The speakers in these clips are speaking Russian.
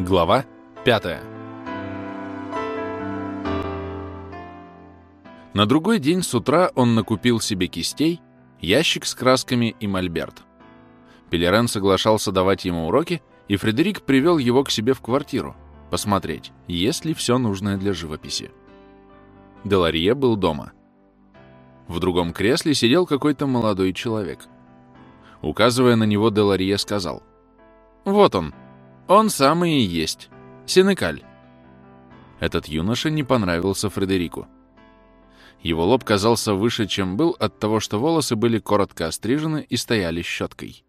Глава 5 На другой день с утра он накупил себе кистей, ящик с красками и мольберт. Пелерен соглашался давать ему уроки, и Фредерик привел его к себе в квартиру, посмотреть, есть ли все нужное для живописи. Деларье был дома. В другом кресле сидел какой-то молодой человек. Указывая на него, Деларье сказал, «Вот он, он самый и есть. Сенекаль». Этот юноша не понравился Фредерику. Его лоб казался выше, чем был, от того, что волосы были коротко острижены и стояли щеткой.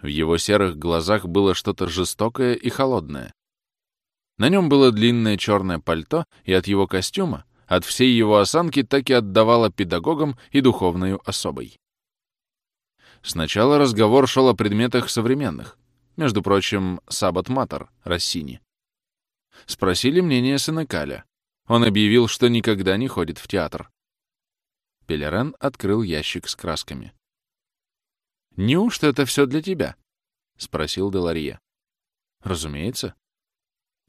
В его серых глазах было что-то жестокое и холодное. На нем было длинное черное пальто, и от его костюма, от всей его осанки так и отдавало педагогам и духовную особой. Сначала разговор шел о предметах современных, между прочим, Сабат Матер, Рассини. Спросили мнение Сенекаля. Он объявил, что никогда не ходит в театр. Пелерен открыл ящик с красками. «Неужто это все для тебя?» — спросил Деларье. «Разумеется».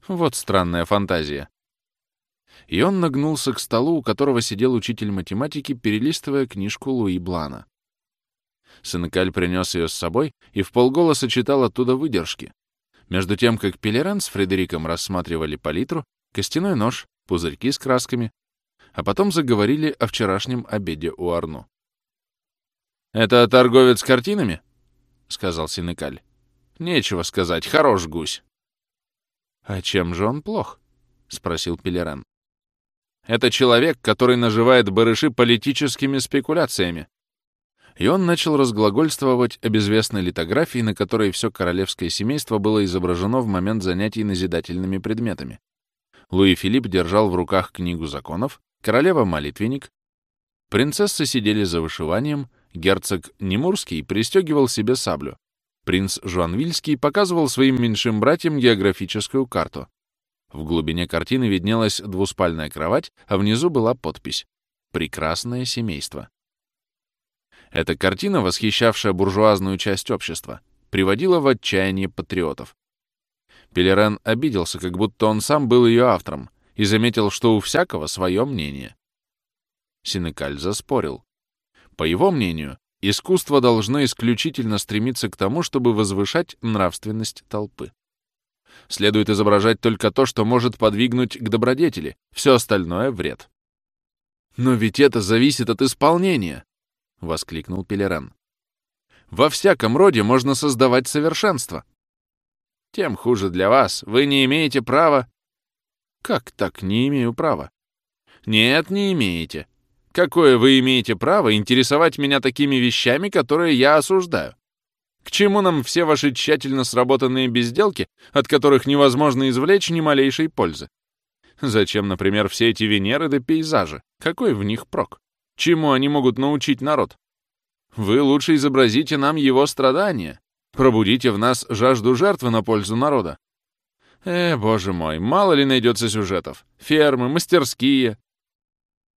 Вот странная фантазия. И он нагнулся к столу, у которого сидел учитель математики, перелистывая книжку Луи Блана. Сенекаль принес ее с собой и в полголоса читал оттуда выдержки. Между тем, как Пелеран с Фредериком рассматривали палитру, костяной нож, пузырьки с красками, а потом заговорили о вчерашнем обеде у Арну. «Это торговец картинами?» — сказал Синекаль. «Нечего сказать, хорош гусь». «А чем же он плох?» — спросил Пелеран. «Это человек, который наживает барыши политическими спекуляциями», и он начал разглагольствовать о безвестной литографии, на которой все королевское семейство было изображено в момент занятий назидательными предметами. Луи Филипп держал в руках книгу законов, королева — молитвенник. Принцессы сидели за вышиванием, герцог Немурский пристегивал себе саблю. Принц Жуанвильский показывал своим меньшим братьям географическую карту. В глубине картины виднелась двуспальная кровать, а внизу была подпись «Прекрасное семейство». Эта картина, восхищавшая буржуазную часть общества, приводила в отчаяние патриотов. Пелерен обиделся, как будто он сам был ее автором, и заметил, что у всякого свое мнение. Синекаль заспорил. По его мнению, искусство должно исключительно стремиться к тому, чтобы возвышать нравственность толпы. Следует изображать только то, что может подвигнуть к добродетели, все остальное — вред. Но ведь это зависит от исполнения, — воскликнул Пелерен. «Во всяком роде можно создавать совершенство». «Тем хуже для вас. Вы не имеете права...» «Как так не имею права?» «Нет, не имеете. Какое вы имеете право интересовать меня такими вещами, которые я осуждаю? К чему нам все ваши тщательно сработанные безделки, от которых невозможно извлечь ни малейшей пользы? Зачем, например, все эти Венеры да пейзажи? Какой в них прок? Чему они могут научить народ? Вы лучше изобразите нам его страдания. Пробудите в нас жажду жертвы на пользу народа. Э, боже мой, мало ли найдется сюжетов. Фермы, мастерские.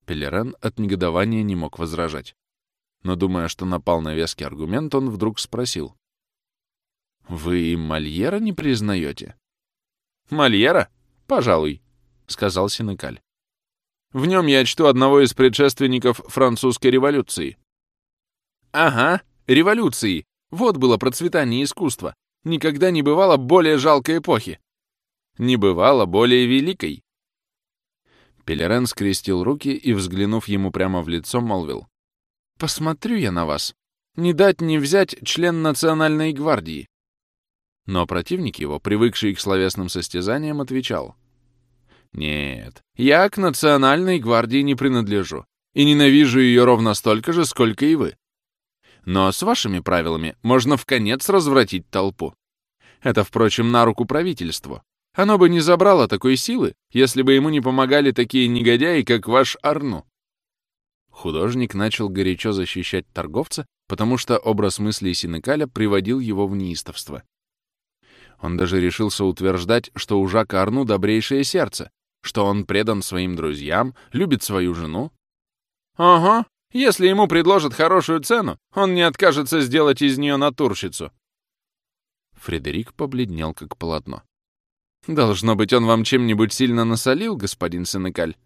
Пелерен от негодования не мог возражать. Но, думая, что напал на веский аргумент, он вдруг спросил. «Вы и Мольера не признаете?» «Мольера? Пожалуй», — сказал Синекаль. В нем я чту одного из предшественников французской революции. Ага, революции. Вот было процветание искусства. Никогда не бывало более жалкой эпохи. Не бывало более великой. Пелерен скрестил руки и, взглянув ему прямо в лицо, молвил. «Посмотрю я на вас. Не дать не взять член Национальной гвардии». Но противник его, привыкший к словесным состязаниям, отвечал. Нет, я к национальной гвардии не принадлежу и ненавижу ее ровно столько же, сколько и вы. Но с вашими правилами можно в конец развратить толпу. Это, впрочем, на руку правительству. Оно бы не забрало такой силы, если бы ему не помогали такие негодяи, как ваш Арну. Художник начал горячо защищать торговца, потому что образ мыслей Синекаля приводил его в неистовство. Он даже решился утверждать, что у Жака Арну добрейшее сердце, что он предан своим друзьям, любит свою жену? Ага, если ему предложат хорошую цену, он не откажется сделать из нее натурщицу. Фредерик побледнел, как полотно. Должно быть, он вам чем-нибудь сильно насолил, господин Сенекаль?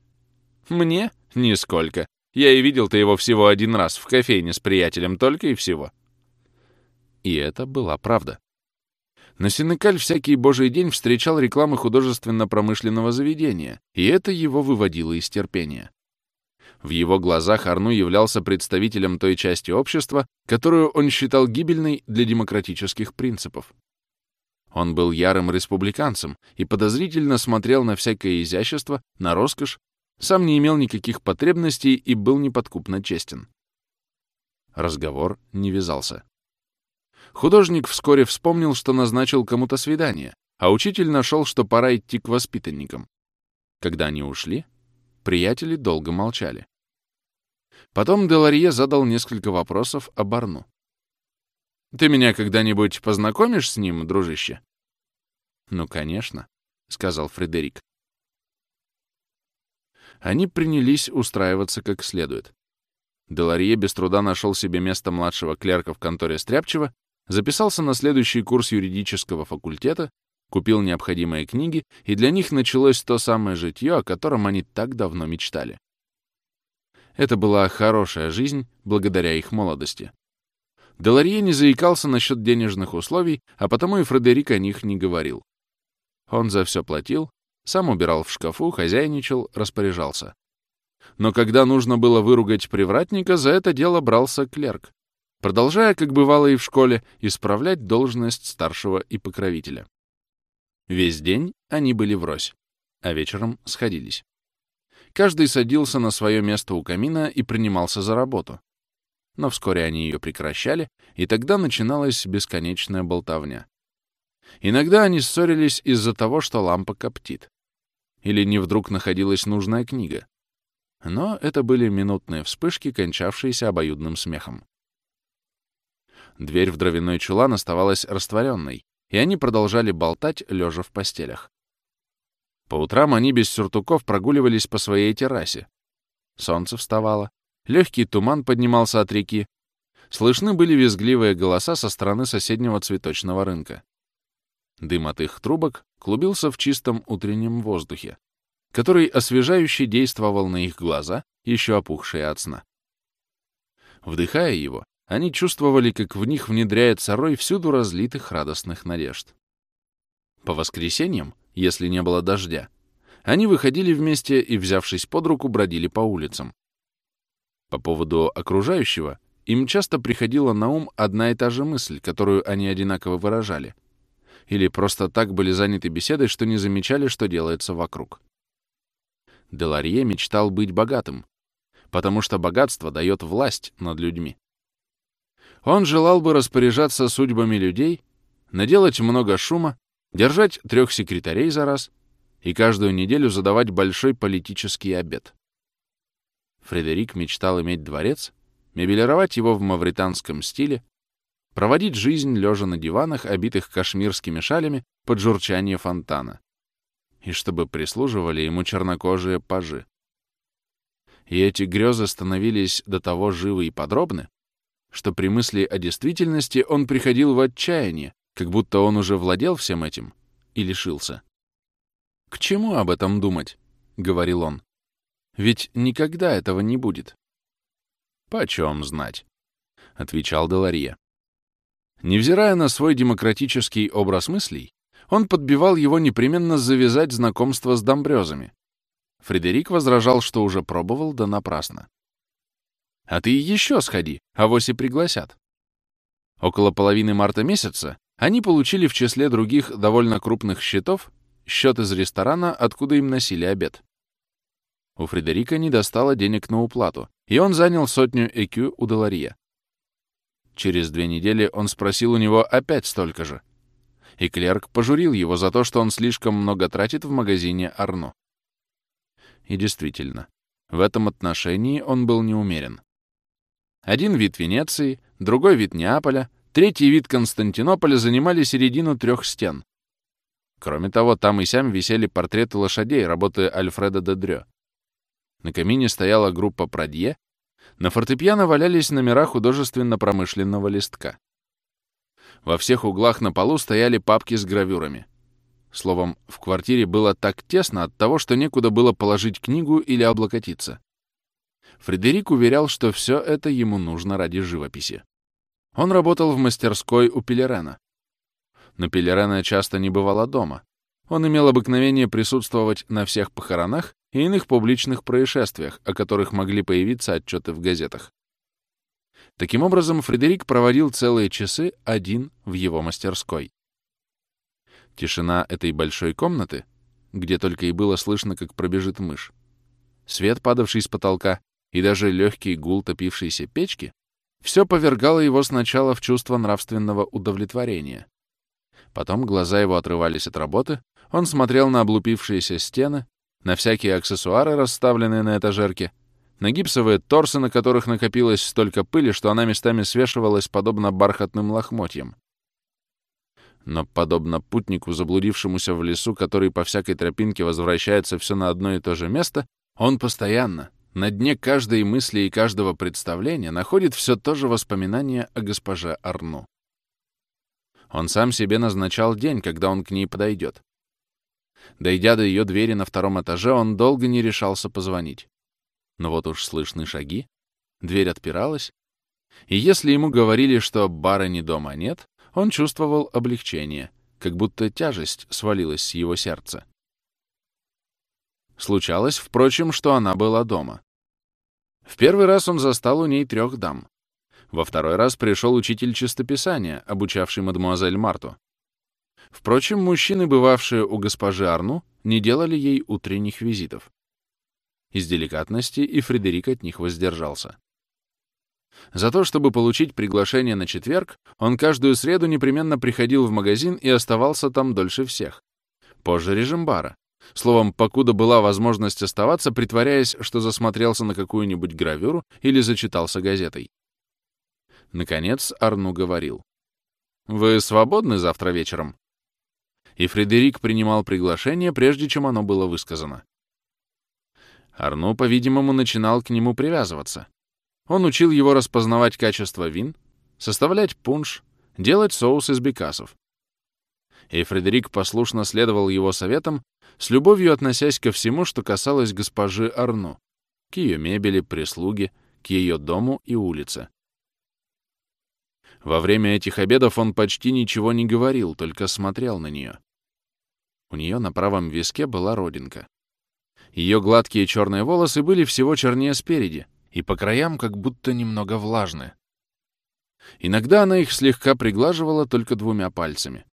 Мне? Нисколько. Я и видел-то его всего один раз в кофейне с приятелем, только и всего. И это была правда. Но Синекаль всякий божий день встречал рекламы художественно-промышленного заведения, и это его выводило из терпения. В его глазах Арну являлся представителем той части общества, которую он считал гибельной для демократических принципов. Он был ярым республиканцем и подозрительно смотрел на всякое изящество, на роскошь, сам не имел никаких потребностей и был неподкупно честен. Разговор не вязался. Художник вскоре вспомнил, что назначил кому-то свидание, а учитель нашел, что пора идти к воспитанникам. Когда они ушли, приятели долго молчали. Потом Деларье задал несколько вопросов о Барну. «Ты меня когда-нибудь познакомишь с ним, дружище?» «Ну, конечно», — сказал Фредерик. Они принялись устраиваться как следует. Деларье без труда нашел себе место младшего клерка в конторе Стряпчева записался на следующий курс юридического факультета, купил необходимые книги, и для них началось то самое житье, о котором они так давно мечтали. Это была хорошая жизнь благодаря их молодости. Деларье не заикался насчет денежных условий, а потому и Фредерик о них не говорил. Он за все платил, сам убирал в шкафу, хозяйничал, распоряжался. Но когда нужно было выругать привратника, за это дело брался клерк, продолжая, как бывало и в школе, исправлять должность старшего и покровителя. Весь день они были врозь, а вечером сходились. Каждый садился на свое место у камина и принимался за работу. Но вскоре они ее прекращали, и тогда начиналась бесконечная болтовня. Иногда они ссорились из-за того, что лампа коптит. Или не вдруг находилась нужная книга. Но это были минутные вспышки, кончавшиеся обоюдным смехом. Дверь в дровяной чулан оставалась растворенной, и они продолжали болтать, лежа в постелях. По утрам они без сюртуков прогуливались по своей террасе. Солнце вставало, легкий туман поднимался от реки. Слышны были визгливые голоса со стороны соседнего цветочного рынка. Дым от их трубок клубился в чистом утреннем воздухе, который освежающе действовал на их глаза, еще опухшие от сна. Вдыхая его, они чувствовали, как в них внедряется рой всюду разлитых радостных надежд. По воскресеньям, если не было дождя, они выходили вместе и, взявшись под руку, бродили по улицам. По поводу окружающего им часто приходила на ум одна и та же мысль, которую они одинаково выражали. Или просто так были заняты беседой, что не замечали, что делается вокруг. Деларье мечтал быть богатым, потому что богатство дает власть над людьми. Он желал бы распоряжаться судьбами людей, наделать много шума, держать трех секретарей за раз и каждую неделю задавать большой политический обед. Фредерик мечтал иметь дворец, мебелировать его в мавританском стиле, проводить жизнь лежа на диванах, обитых кашмирскими шалями под журчание фонтана, и чтобы прислуживали ему чернокожие пажи. И эти грезы становились до того живы и подробны, что при мысли о действительности он приходил в отчаяние, как будто он уже владел всем этим и лишился. «К чему об этом думать?» — говорил он. «Ведь никогда этого не будет». «Почем знать?» — отвечал Деларье. Невзирая на свой демократический образ мыслей, он подбивал его непременно завязать знакомство с домбрёзами. Фредерик возражал, что уже пробовал, да напрасно. А ты еще сходи, авось и пригласят. Около половины марта месяца они получили в числе других довольно крупных счетов счет из ресторана, откуда им носили обед. У Фредерика не достало денег на уплату, и он занял сотню ЭКЮ у Деларье. Через две недели он спросил у него опять столько же. И клерк пожурил его за то, что он слишком много тратит в магазине Арно. И действительно, в этом отношении он был неумерен. Один вид Венеции, другой вид Неаполя, третий вид Константинополя занимали середину трех стен. Кроме того, там и сям висели портреты лошадей работы Альфреда де Дрё. На камине стояла группа Прадье, на фортепиано валялись номера художественно-промышленного листка. Во всех углах на полу стояли папки с гравюрами. Словом, в квартире было так тесно от того, что некуда было положить книгу или облокотиться. Фредерик уверял, что все это ему нужно ради живописи. Он работал в мастерской у Пелерена. Но Пелерена часто не бывало дома. Он имел обыкновение присутствовать на всех похоронах и иных публичных происшествиях, о которых могли появиться отчеты в газетах. Таким образом, Фредерик проводил целые часы один в его мастерской. Тишина этой большой комнаты, где только и было слышно, как пробежит мышь, свет, падавший с потолка, и даже легкий гул топившейся печки, все повергало его сначала в чувство нравственного удовлетворения. Потом глаза его отрывались от работы, он смотрел на облупившиеся стены, на всякие аксессуары, расставленные на этажерке, на гипсовые торсы, на которых накопилось столько пыли, что она местами свешивалась подобно бархатным лохмотьям. Но подобно путнику, заблудившемуся в лесу, который по всякой тропинке возвращается все на одно и то же место, он постоянно, на дне каждой мысли и каждого представления находит все то же воспоминание о госпоже Арну. Он сам себе назначал день, когда он к ней подойдет. Дойдя до ее двери на втором этаже, он долго не решался позвонить. Но вот уж слышны шаги, дверь отпиралась, и если ему говорили, что барыни дома нет, он чувствовал облегчение, как будто тяжесть свалилась с его сердца. Случалось, впрочем, что она была дома. В первый раз он застал у ней трех дам. Во второй раз пришел учитель чистописания, обучавший мадемуазель Марту. Впрочем, мужчины, бывавшие у госпожи Арну, не делали ей утренних визитов. Из деликатности и Фредерик от них воздержался. За то, чтобы получить приглашение на четверг, он каждую среду непременно приходил в магазин и оставался там дольше всех. Позже режим бара. Словом, покуда была возможность оставаться, притворяясь, что засмотрелся на какую-нибудь гравюру или зачитался газетой. Наконец Арну говорил. «Вы свободны завтра вечером?» И Фредерик принимал приглашение, прежде чем оно было высказано. Арну, по-видимому, начинал к нему привязываться. Он учил его распознавать качество вин, составлять пунш, делать соус из бекасов. И Фредерик послушно следовал его советам, с любовью относясь ко всему, что касалось госпожи Арну, к ее мебели, прислуге, к ее дому и улице. Во время этих обедов он почти ничего не говорил, только смотрел на нее. У нее на правом виске была родинка. Ее гладкие черные волосы были всего чернее спереди и по краям как будто немного влажные. Иногда она их слегка приглаживала только двумя пальцами.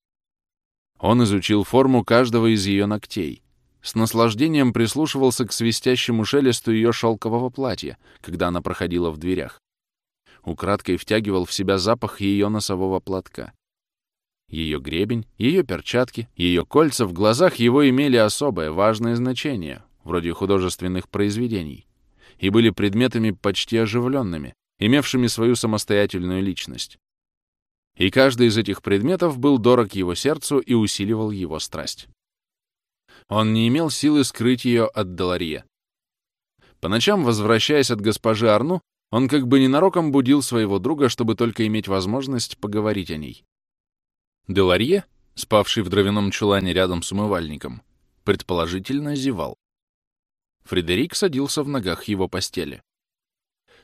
Он изучил форму каждого из ее ногтей, с наслаждением прислушивался к свистящему шелесту ее шелкового платья, когда она проходила в дверях. Украдкой втягивал в себя запах ее носового платка. Ее гребень, ее перчатки, ее кольца в глазах его имели особое важное значение, вроде художественных произведений, и были предметами почти оживленными, имевшими свою самостоятельную личность. И каждый из этих предметов был дорог его сердцу и усиливал его страсть. Он не имел силы скрыть ее от Деларье. По ночам, возвращаясь от госпожи Арну, он как бы ненароком будил своего друга, чтобы только иметь возможность поговорить о ней. Деларье, спавший в дровяном чулане рядом с умывальником, предположительно зевал. Фредерик садился в ногах его постели.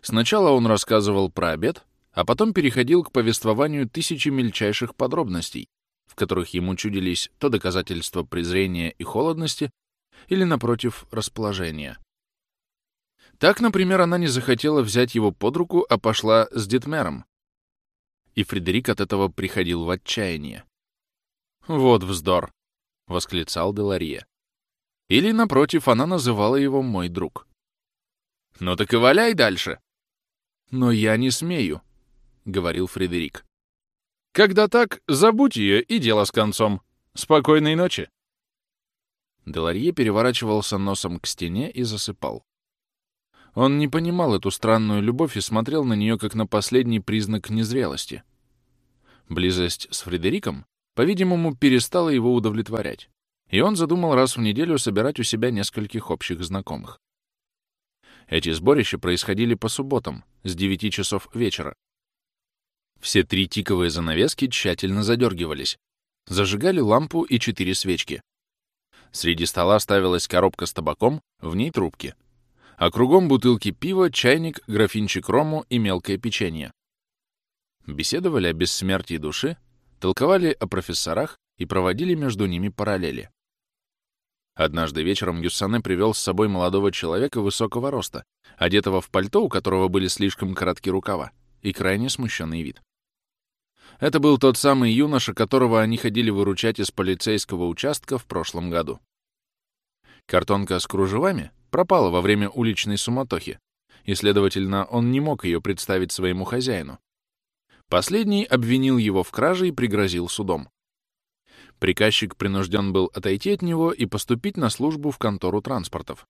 Сначала он рассказывал про обед, а потом переходил к повествованию тысячи мельчайших подробностей, в которых ему чудились то доказательства презрения и холодности, или, напротив, расположения. Так, например, она не захотела взять его под руку, а пошла с Дитмером. И Фредерик от этого приходил в отчаяние. «Вот вздор!» — восклицал Деларье. Или, напротив, она называла его «мой друг». «Ну так и валяй дальше!» «Но я не смею», — говорил Фредерик. «Когда так, забудь ее и дело с концом. Спокойной ночи!» Деларье переворачивался носом к стене и засыпал. Он не понимал эту странную любовь и смотрел на нее как на последний признак незрелости. Близость с Фредериком, по-видимому, перестала его удовлетворять и он задумал раз в неделю собирать у себя нескольких общих знакомых. Эти сборища происходили по субботам, с 9 часов вечера. Все три тиковые занавески тщательно задергивались, зажигали лампу и четыре свечки. Среди стола ставилась коробка с табаком, в ней трубки. А кругом бутылки пива, чайник, графинчик рому и мелкое печенье. Беседовали о бессмертии души, толковали о профессорах и проводили между ними параллели. Однажды вечером Юссане привел с собой молодого человека высокого роста, одетого в пальто, у которого были слишком короткие рукава, и крайне смущенный вид. Это был тот самый юноша, которого они ходили выручать из полицейского участка в прошлом году. Картонка с кружевами пропала во время уличной суматохи, и, следовательно, он не мог ее представить своему хозяину. Последний обвинил его в краже и пригрозил судом. Приказчик принужден был отойти от него и поступить на службу в контору транспортов.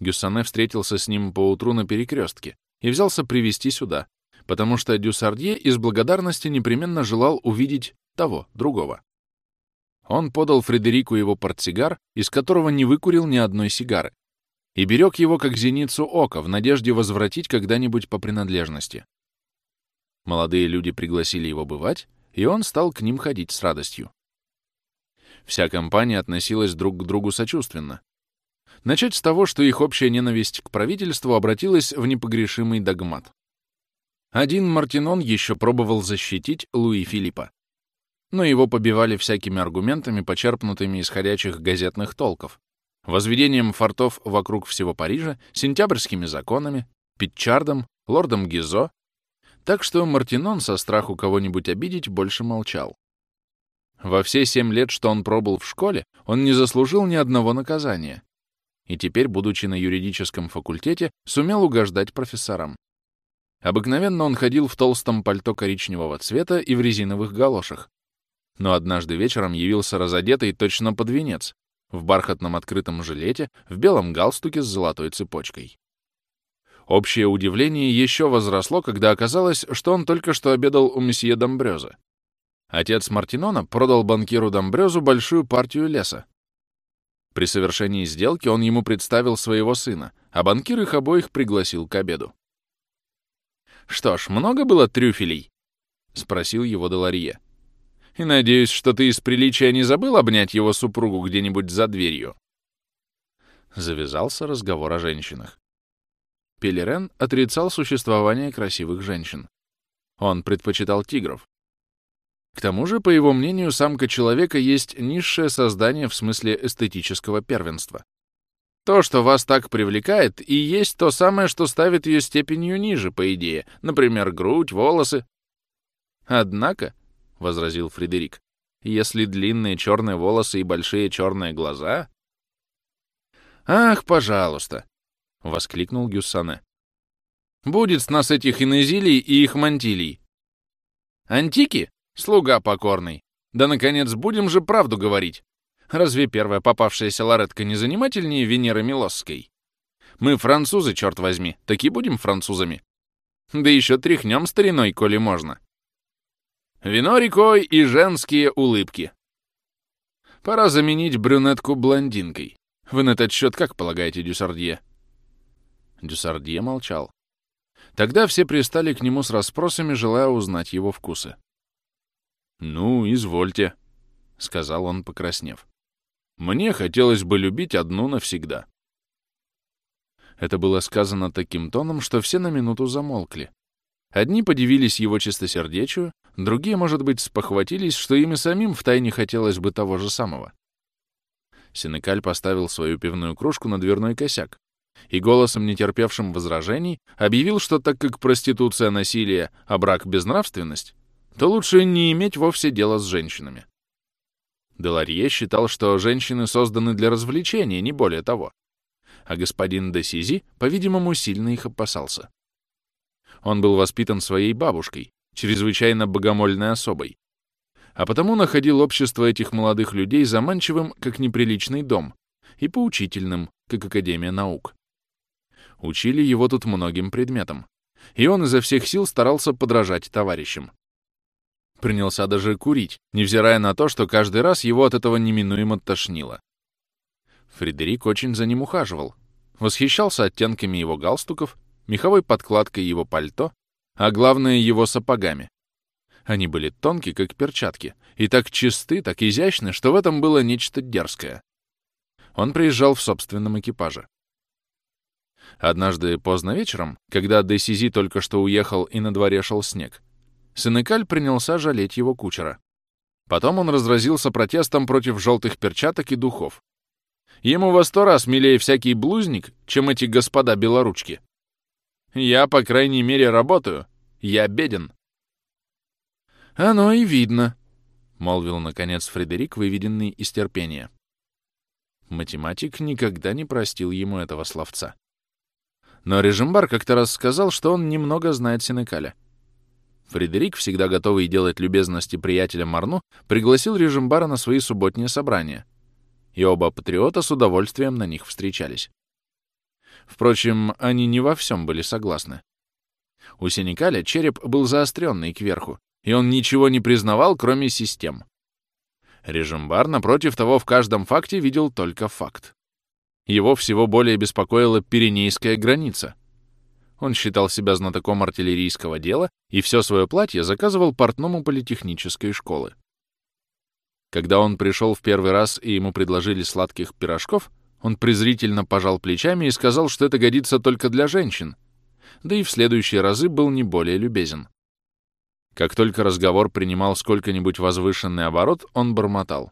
Гюссане встретился с ним поутру на перекрестке и взялся привести сюда, потому что Дюсардье из благодарности непременно желал увидеть того, другого. Он подал Фредерику его портсигар, из которого не выкурил ни одной сигары, и берег его как зеницу ока в надежде возвратить когда-нибудь по принадлежности. Молодые люди пригласили его бывать, и он стал к ним ходить с радостью. Вся компания относилась друг к другу сочувственно. Начать с того, что их общая ненависть к правительству обратилась в непогрешимый догмат. Один Мартинон еще пробовал защитить Луи Филиппа. Но его побивали всякими аргументами, почерпнутыми из ходячих газетных толков, возведением фортов вокруг всего Парижа, сентябрьскими законами, Питчардом, лордом Гизо, так что Мартинон со страху кого-нибудь обидеть больше молчал. Во все семь лет, что он пробыл в школе, он не заслужил ни одного наказания. И теперь, будучи на юридическом факультете, сумел угождать профессорам. Обыкновенно он ходил в толстом пальто коричневого цвета и в резиновых галошах. Но однажды вечером явился разодетый точно под венец, в бархатном открытом жилете, в белом галстуке с золотой цепочкой. Общее удивление еще возросло, когда оказалось, что он только что обедал у месье Домбрёза. Отец Мартинона продал банкиру Домбрёзу большую партию леса. При совершении сделки он ему представил своего сына, а банкир их обоих пригласил к обеду. «Что ж, много было трюфелей?» — спросил его Деларье. «И надеюсь, что ты из приличия не забыл обнять его супругу где-нибудь за дверью?» Завязался разговор о женщинах. Пелерен отрицал существование красивых женщин. Он предпочитал тигров. К тому же, по его мнению, самка человека есть низшее создание в смысле эстетического первенства. То, что вас так привлекает, и есть то самое, что ставит ее степенью ниже, по идее, например, грудь, волосы. Однако, — возразил Фредерик, — если длинные черные волосы и большие черные глаза... «Ах, пожалуйста!» — воскликнул Гюссане. «Будет с нас этих инезилий и их мантилий. Антики Слуга покорный. Да, наконец, будем же правду говорить. Разве первая попавшаяся лоретка не занимательнее Венеры Милосской? Мы французы, черт возьми, таки будем французами. Да еще тряхнем стариной, коли можно. Вино рекой и женские улыбки. Пора заменить брюнетку блондинкой. Вы на этот счет как полагаете, Дюсардье? Дюсардье молчал. Тогда все пристали к нему с расспросами, желая узнать его вкусы. «Ну, извольте», — сказал он, покраснев. «Мне хотелось бы любить одну навсегда». Это было сказано таким тоном, что все на минуту замолкли. Одни подивились его чистосердечию, другие, может быть, спохватились, что им и самим втайне хотелось бы того же самого. Синекаль поставил свою пивную кружку на дверной косяк и голосом, не терпевшим возражений, объявил, что так как проституция — насилие, а брак — безнравственность, то лучше не иметь вовсе дела с женщинами. Деларье считал, что женщины созданы для развлечения, не более того. А господин де Сизи, по-видимому, сильно их опасался. Он был воспитан своей бабушкой, чрезвычайно богомольной особой, а потому находил общество этих молодых людей заманчивым, как неприличный дом, и поучительным, как Академия наук. Учили его тут многим предметам, и он изо всех сил старался подражать товарищам. Принялся даже курить, невзирая на то, что каждый раз его от этого неминуемо тошнило. Фредерик очень за ним ухаживал. Восхищался оттенками его галстуков, меховой подкладкой его пальто, а главное — его сапогами. Они были тонкие, как перчатки, и так чисты, так изящны, что в этом было нечто дерзкое. Он приезжал в собственном экипаже. Однажды поздно вечером, когда Десизи только что уехал и на дворе шел снег, Сенекаль принялся жалеть его кучера. Потом он разразился протестом против желтых перчаток и духов. Ему во сто раз милее всякий блузник, чем эти господа белоручки. Я, по крайней мере, работаю. Я беден. «Оно и видно», — молвил, наконец, Фредерик, выведенный из терпения. Математик никогда не простил ему этого словца. Но Режимбар как-то раз сказал, что он немного знает Сенекаля. Фредерик, всегда готовый делать любезности приятелям Марну, пригласил Режимбара на свои субботние собрания, и оба патриота с удовольствием на них встречались. Впрочем, они не во всем были согласны. У Сенекаля череп был заостренный кверху, и он ничего не признавал, кроме систем. Режимбар, напротив того, в каждом факте видел только факт. Его всего более беспокоила Пиренейская граница. Он считал себя знатоком артиллерийского дела и все свое платье заказывал портному политехнической школы. Когда он пришел в первый раз и ему предложили сладких пирожков, он презрительно пожал плечами и сказал, что это годится только для женщин, да и в следующие разы был не более любезен. Как только разговор принимал сколько-нибудь возвышенный оборот, он бормотал.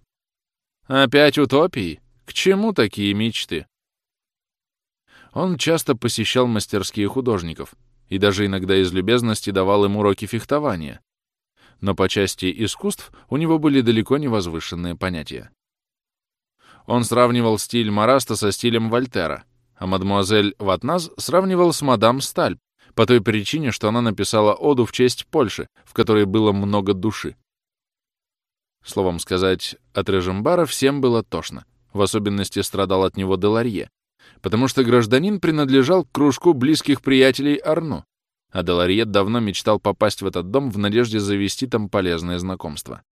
«Опять утопии? К чему такие мечты?» Он часто посещал мастерские художников и даже иногда из любезности давал им уроки фехтования. Но по части искусств у него были далеко не возвышенные понятия. Он сравнивал стиль Мараста со стилем Вольтера, а мадемуазель Ватназ сравнивал с мадам Сталь, по той причине, что она написала оду в честь Польши, в которой было много души. Словом сказать, от Режимбара всем было тошно. В особенности страдал от него Деларье, потому что гражданин принадлежал к кружку близких приятелей Арну, а Деларье давно мечтал попасть в этот дом в надежде завести там полезное знакомство.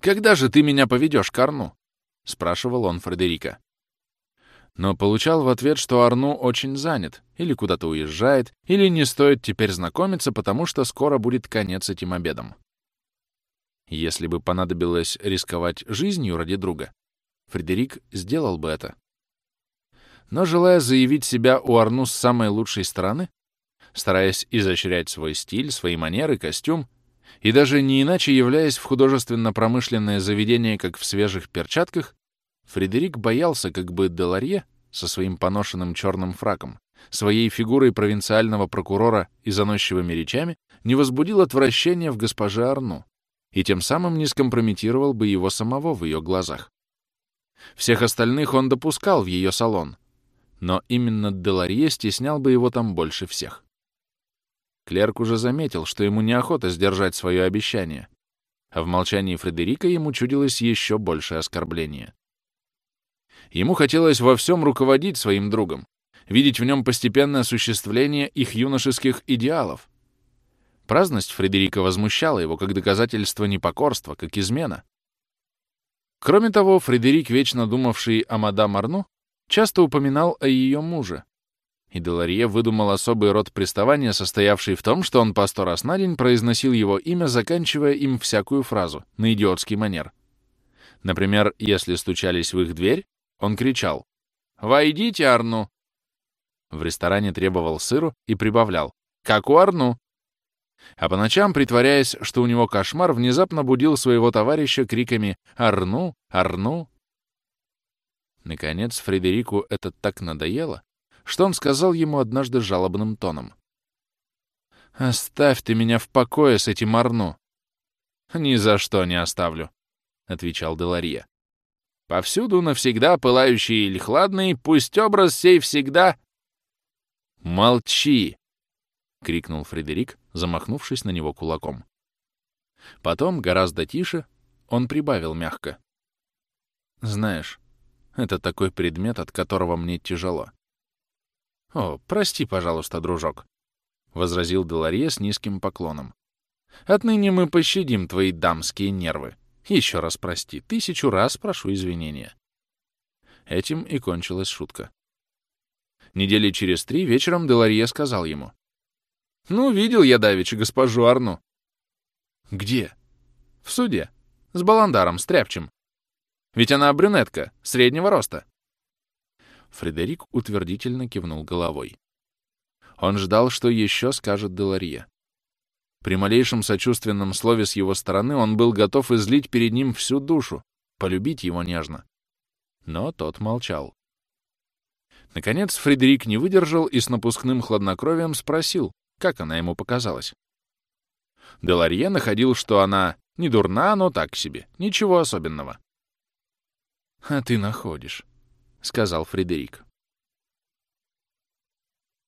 «Когда же ты меня поведешь к Арну?» — спрашивал он Фредерика но получал в ответ, что Арну очень занят, или куда-то уезжает, или не стоит теперь знакомиться, потому что скоро будет конец этим обедам. Если бы понадобилось рисковать жизнью ради друга, Фредерик сделал бы это. Но желая заявить себя у Арну с самой лучшей стороны, стараясь изощрять свой стиль, свои манеры, костюм, и даже не иначе являясь в художественно-промышленное заведение, как в свежих перчатках, Фредерик боялся, как бы Деларье со своим поношенным черным фраком, своей фигурой провинциального прокурора и заносчивыми речами не возбудил отвращения в госпоже Арну и тем самым не скомпрометировал бы его самого в ее глазах. Всех остальных он допускал в ее салон, но именно Деларье стеснял бы его там больше всех. Клерк уже заметил, что ему неохота сдержать свое обещание, а в молчании Фредерика ему чудилось еще большее оскорбление. Ему хотелось во всем руководить своим другом, видеть в нем постепенное осуществление их юношеских идеалов. Праздность Фредерика возмущала его как доказательство непокорства, как измена. Кроме того, Фредерик, вечно думавший о мадам Арну, часто упоминал о ее муже. И Деларье выдумал особый род приставания, состоявший в том, что он по сто раз на день произносил его имя, заканчивая им всякую фразу, на идиотский манер. Например, если стучались в их дверь, он кричал «Войдите, Арну!» В ресторане требовал сыру и прибавлял «Как у Арну!» А по ночам, притворяясь, что у него кошмар, внезапно будил своего товарища криками «Арну! Арну!». Наконец, Фредерику это так надоело, что он сказал ему однажды жалобным тоном. «Оставь ты меня в покое с этим Арну!» «Ни за что не оставлю», — отвечал Деларье. Повсюду навсегда пылающий или хладный, пусть образ сей всегда... «Молчи!» — крикнул Фредерик, замахнувшись на него кулаком. Потом, гораздо тише, он прибавил мягко. «Знаешь, это такой предмет, от которого мне тяжело». «О, прости, пожалуйста, дружок», — возразил Деларье с низким поклоном. «Отныне мы пощадим твои дамские нервы». Еще раз прости, тысячу раз прошу извинения. Этим и кончилась шутка. Недели через три вечером Деларье сказал ему. «Ну, видел я давеча госпожу Арну». Где? В суде. С Баландаром, стряпчем. Ведь она брюнетка, среднего роста. Фредерик утвердительно кивнул головой. Он ждал, что еще скажет Деларье. При малейшем сочувственном слове с его стороны он был готов излить перед ним всю душу, полюбить его нежно. Но тот молчал. Наконец Фредерик не выдержал и с напускным хладнокровием спросил, как она ему показалась. Деларье находил, что она не дурна, но так себе, ничего особенного. «А ты находишь», — сказал Фредерик.